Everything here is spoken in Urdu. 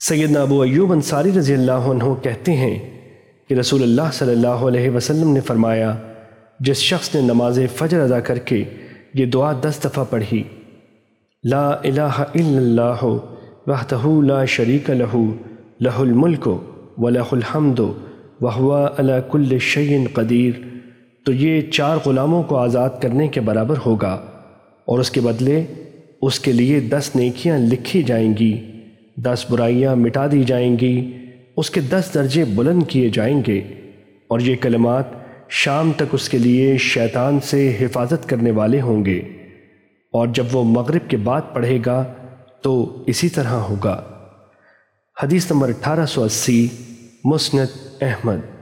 سیدنا ابو ایوب انصاری رضی اللہ عنہ کہتے ہیں کہ رسول اللہ صلی اللہ علیہ وسلم نے فرمایا، جس شخص نے نماز فجر ادا کر کے یہ دعا دس دفعہ پڑھی، لا الہ الا اللہ وحدہ لا شریک لہو لہ الملک و لہ الحمد وهو علی کل شیء قدیر۔ تو یہ چار غلاموں کو آزاد کرنے کے برابر ہوگا اور اس کے بدلے اس کے لیے دس نیکیاں لکھی جائیں گی۔ دس برائیاں مٹا دی جائیں گی، اس کے دس درجے بلند کیے جائیں گے، اور یہ کلمات شام تک اس کے لیے شیطان سے حفاظت کرنے والے ہوں گے، اور جب وہ مغرب کے بعد پڑھے گا تو اسی طرح ہوگا۔ حدیث نمبر اٹھارہ سو اسی، مسند احمد۔